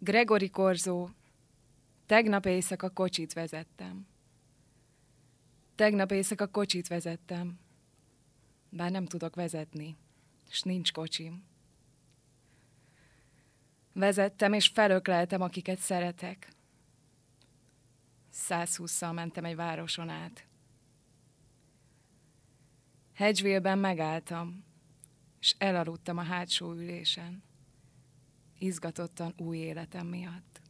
Gregory Korzó, tegnap éjszaka kocsit vezettem. Tegnap éjszaka kocsit vezettem, bár nem tudok vezetni, és nincs kocsim. Vezettem, és felökleltem, akiket szeretek. 120-szal mentem egy városon át. Hedgeville-ben megálltam, és elaludtam a hátsó ülésen, izgatottan új életem miatt.